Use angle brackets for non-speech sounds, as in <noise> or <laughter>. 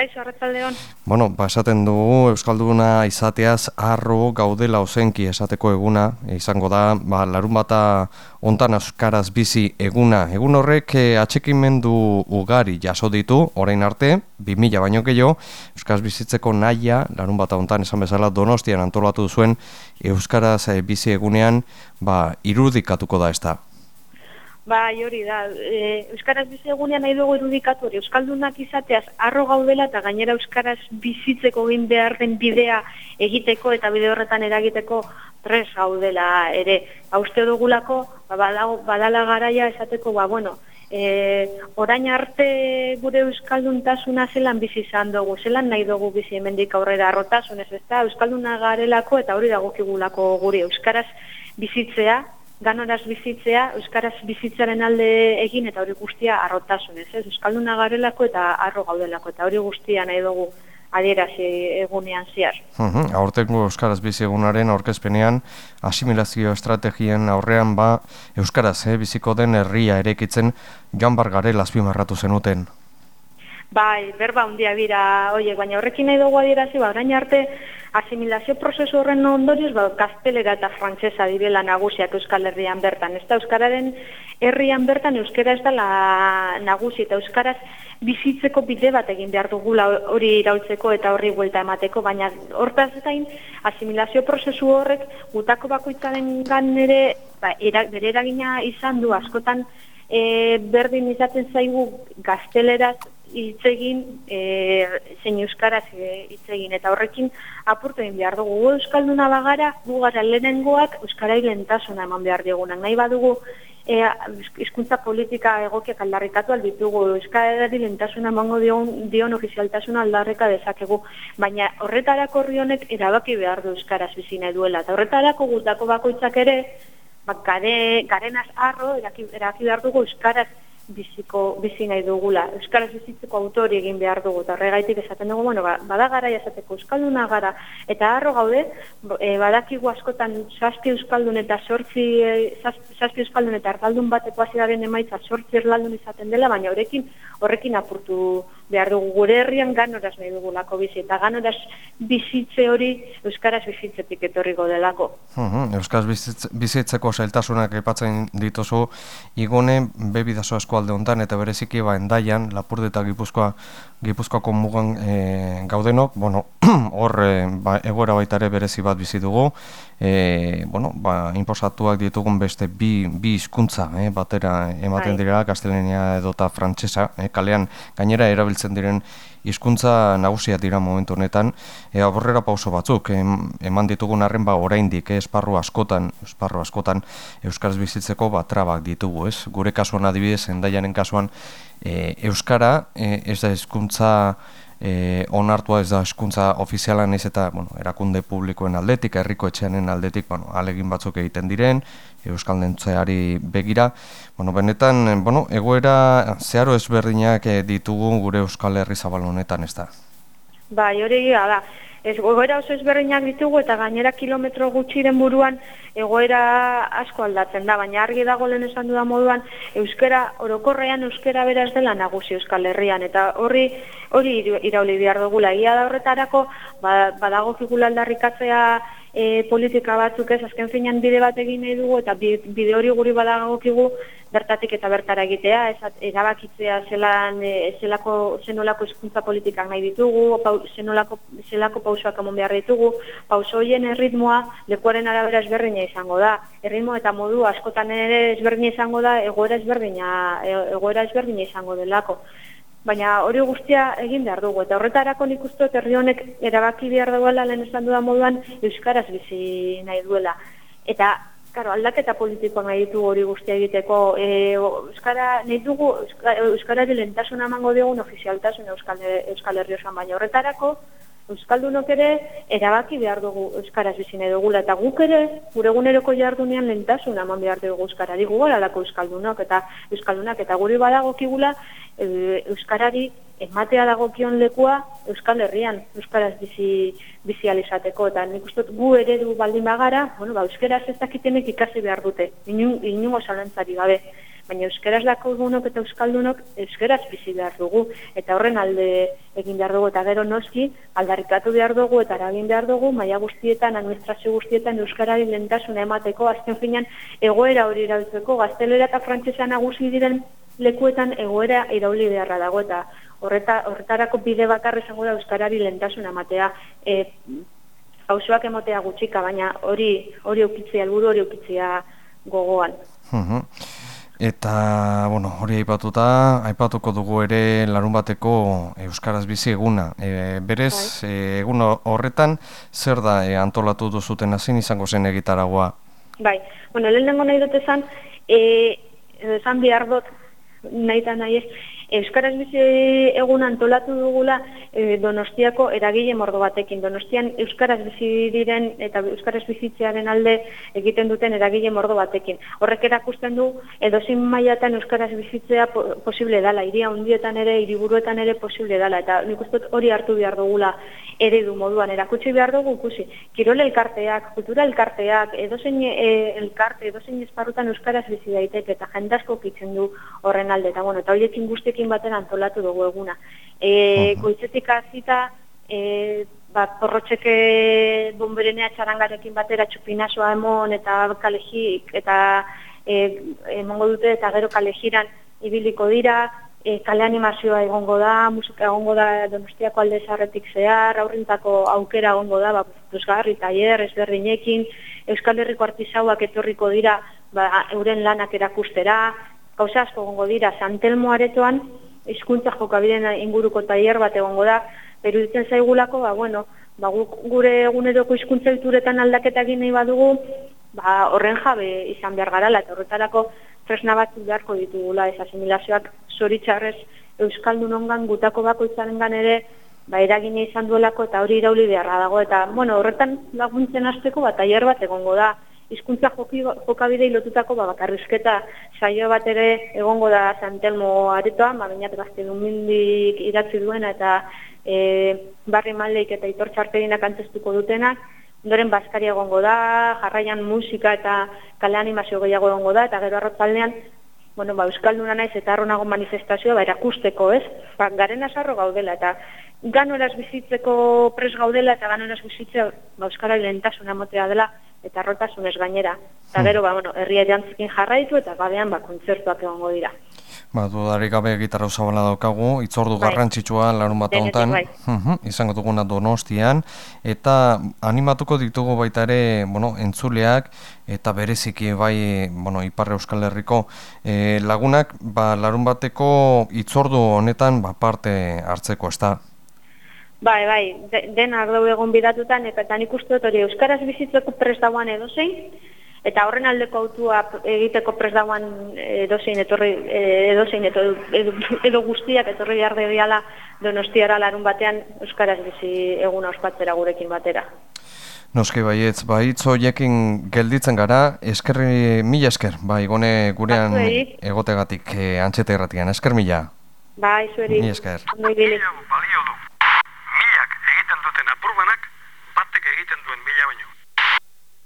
Kaixo, arratzaldeon. Bueno, ba, esaten dugu Euskalduna izateaz arro gaudela ozenki esateko eguna, izango da, ba, larun bata ontan euskaraz bizi eguna. Egun horrek eh, atxekimendu ugari jaso ditu, orain arte, 2000 baino gehiago, euskaraz bizitzeko naia, larun bata ontan esan bezala donostian antolatu zuen euskaraz eh, bizi egunean, ba, irudikatuko da ez da. Bai, hori da. E, euskaraz bizi egunean nahi dugu irudikatu hori. Euskaldunak izateaz arro gaudela eta gainera euskaraz bizitzeko egin behar den bidea egiteko eta bide horretan eragiteko tres gaudela ere. Hauste dugulako, ba, badala garaia esateko, ba, bueno, e, orain arte gure euskalduntasuna zelan bizi izan dugu, zelan nahi dugu bizi hemendik aurrera arrotasunez, ez da, euskalduna garelako eta hori dagokigulako gure euskaraz bizitzea, ganoraz bizitzea, euskaraz bizitzaren alde egin eta hori guztia arrotasunez, ez? Euskalduna garelako eta arro gaudelako eta hori guztia nahi dugu adierazi egunean ziar. Aurtengo euskaraz bizi egunaren aurkezpenean asimilazio estrategien aurrean ba euskaraz eh, biziko den herria erekitzen Janbar garela azpimarratu zenuten. Bai, berba hundia bira, oie, baina horrekin nahi dugu adierazi, ba, orain arte, asimilazio prozesu horren ondorioz, ba, kastelera eta frantsesa direla nagusiak Euskal Herrian bertan. Ez da, Euskararen herrian bertan, Euskara ez da la nagusi, eta Euskaraz bizitzeko bide bat egin behar dugula hori iraultzeko eta horri buelta emateko, baina hortaz gain asimilazio prozesu horrek gutako bakoitzaren gan ere, ba, bere eragina izan du askotan, E, berdin izaten zaigu gazteleraz hitz egin e, zein euskaraz e, hitz egin. Eta horrekin apurtu egin behar dugu. Euskalduna bagara gu gara lehenengoak euskarai lentasuna eman behar digunak. Nahi badugu e, hizkuntza politika egokiak aldarrikatu alditugu euskarari lentasuna emango dion, dion ofizialtasuna aldarrika dezakegu. Baina horretarako horri honek erabaki behar du euskaraz bizine duela. Eta horretarako gutako bakoitzak ere bak, gare, garenaz arro eraki, eraki behar dugu euskaraz biziko bizi nahi dugula. Euskaraz bizitzeko autori egin behar dugu, eta horregaitik esaten dugu, bueno, ba, bada gara jasateko euskalduna gara, eta harro gaude, e, badakigu askotan zazpi euskaldun eta sortzi, e, zazpi euskaldun eta ardaldun bateko azidaren emaitza sortzi erlaldun izaten dela, baina horrekin, horrekin apurtu behar dugu gure herrian ganoraz nahi dugulako bizi, eta ganoraz bizitze hori Euskaraz bizitzetik etorriko delako. Uh Euskaraz bizitzeko zailtasunak epatzen dituzu, igone bebidazo eskualde hontan eta bereziki ba endaian, lapurde eta gipuzkoa, gipuzkoako mugan e, gaudenok, bueno, <clears throat> hor e, ba, egoera baita ere berezi bat bizi dugu, e, bueno, ba, imposatuak ditugun beste bi, bi hizkuntza e, batera ematen bai. dira, gaztelenia edota frantsesa e, kalean gainera erabiltzen diren hizkuntza nagusia dira momentu honetan. E, aborrera pauso batzuk eman ditugun arren ba oraindik eh, esparru askotan esparru askotan euskaraz bizitzeko ba trabak ditugu ez? Gure kasuan adibidez endaianen kasuan e, euskara e, ez da hizkuntza e, onartua ez da eskuntza ofizialan ez eta bueno, erakunde publikoen aldetik, herriko etxeanen aldetik bueno, alegin batzuk egiten diren, Euskal Dentzeari begira. Bueno, benetan, bueno, egoera zeharo ezberdinak eh, ditugu gure Euskal Herri zabal honetan ez da. Bai, hori da. Ez, egoera oso ezberdinak ditugu eta gainera kilometro gutxiren buruan egoera asko aldatzen da, baina argi dago lehen esan dudan moduan euskera, orokorrean euskera beraz dela nagusi euskal herrian eta horri hori irauli behar dugula. Ia da horretarako, ba, badago figula aldarrikatzea e, politika batzuk ez, azken finean bide bat egin nahi dugu, eta bide hori guri badagokigu bertatik eta bertara egitea, ez, erabakitzea zelan, e, zelako, zenolako hizkuntza politikak nahi ditugu, pau, zenolako, zelako pausoak amon behar ditugu, pauso hoien erritmoa lekuaren arabera ezberdina izango da, erritmo eta modu askotan ere ezberdina izango da, egoera ezberdina, e, egoera ezberdina izango delako. Baina hori guztia egin behar dugu, eta horretarako nik uste herri honek erabaki behar duela lehen esan dudan moduan Euskaraz bizi nahi duela. Eta, karo, aldaketa politikoan nahi ditu hori guztia egiteko, e, Euskara nahi dugu, Euskarari lentasuna emango dugun ofizialtasun Euskal, Euskal Herri baina horretarako, Euskaldunok ere erabaki behar dugu Euskaraz bizine dugula, eta guk ere, gure eguneroko jardunean lentasun eman behar dugu Euskara, digu gara lako Euskaldunok, eta Euskaldunak, eta guri badagokigula e, Euskarari ematea dagokion lekua Euskal Herrian, Euskaraz bizi, bizi alizateko, eta nik uste gu ere du baldin bagara, bueno, ba, Euskaraz ez dakitenek ikasi behar dute, inungo salentzari gabe, baina euskaraz dako egunok eta euskaldunok euskaraz bizi behar dugu, eta horren alde egin behar dugu, eta gero noski, aldarrikatu behar dugu, eta eragin behar dugu, maia guztietan, administrazio guztietan, euskarari lentasuna emateko, azken finean, egoera hori irabiltzeko, gaztelera eta frantzesa nagusi diren lekuetan egoera irauli beharra dago, eta horreta, horretarako bide bakarra izango da euskarari lentasuna ematea, e, pausoak emotea gutxika, baina hori hori ukitzea, helburu hori ukitzea gogoan. Eta, bueno, hori aipatuta, aipatuko dugu ere larun bateko Euskaraz bizi eguna. E, berez, bai. e, egun horretan, zer da e, antolatu duzuten hazin izango zen egitaragoa? Bai, bueno, lehen nahi dut esan, e, esan behar dut, nahi eta nahi ez, Euskaraz bizi egun antolatu dugula e, Donostiako eragile mordo batekin. Donostian Euskaraz bizi diren eta Euskaraz bizitzearen alde egiten duten eragile mordo batekin. Horrek erakusten du edozin mailatan Euskaraz bizitzea posible dala, iria hundietan ere, iriburuetan ere posible dala. Eta nik uste hori hartu behar dugula eredu moduan. Erakutsi behar dugu ikusi. Kirole elkarteak, kultura elkarteak, edozein e, elkarte, edozein esparrutan Euskaraz bizi daiteke eta jendasko kitzen du horren alde. Eta, bueno, eta horiekin guztik batekin baten antolatu dugu eguna. E, goizetik azita, e, ba, porrotxeke bomberenea txarangarekin batera txupinasoa emon eta kalejik, eta e, emongo dute eta gero kalejiran ibiliko dira, e, kale animazioa egongo da, musika egongo da donostiako alde zarretik zehar, aurrintako aukera egongo da, ba, puzgarri, taier, ezberdinekin, Euskal Herriko artizauak etorriko dira, ba, euren lanak erakustera, gauza asko egongo dira, Santelmo aretoan, hizkuntza jokabideen inguruko tailer bat egongo da, pero ditzen zaigulako, ba, bueno, ba, gure eguneroko hizkuntza dituretan aldaketa egin nahi badugu, ba, horren jabe izan behar garala, eta horretarako tresna bat beharko ditugula, ez asimilazioak zoritxarrez Euskaldun ongan gutako bako izaren ere, ba, eragine izan duelako eta hori irauli beharra dago, eta, bueno, horretan laguntzen hasteko bat tailer bat egongo da, hizkuntza jokabide lotutako ba, bakarrizketa saio bat ere egongo da Santelmo aretoan, ba, bainat gazte mindik idatzi duena eta e, barri maldeik eta itor txarteginak antzestuko dutenak, ondoren baskari egongo da, jarraian musika eta kale animazio gehiago egongo da, eta gero arrotzaldean, bueno, ba, Euskalduna naiz eta arronago manifestazioa ba, erakusteko, ez? Ba, garen azarro gaudela, eta ganoraz bizitzeko pres gaudela, eta ganoraz bizitzea ba, Euskara lehentasuna motea dela, eta rotasunez gainera. Eta hmm. gero, ba, bueno, herri eriantzikin jarraitu eta badean ba, kontzertuak egongo dira. Ba, dudarik gabe gitarra zabala daukagu, itzordu bai. garrantzitsua larun bat honetan, bai. izango duguna donostian, eta animatuko ditugu baita ere, bueno, entzuleak, eta bereziki bai, bueno, Iparre Euskal Herriko e, lagunak, ba, larun bateko itzordu honetan, ba, parte hartzeko, ez da? Bai, bai, de, denak daude egon bidatutan, eta nik uste dut hori Euskaraz bizitzeko prestauan edo zein, eta horren aldeko autua egiteko prestauan edozein etorri, edozein edo, edo, edo guztiak etorri behar diala donostiara larun batean Euskaraz bizi eguna ospatzera gurekin batera. Noski baietz, baitz hoiekin gelditzen gara, eskerri mila esker, bai, gone gurean egotegatik eh, antxete erratian, esker mila. Bai, zueri. Mila esker.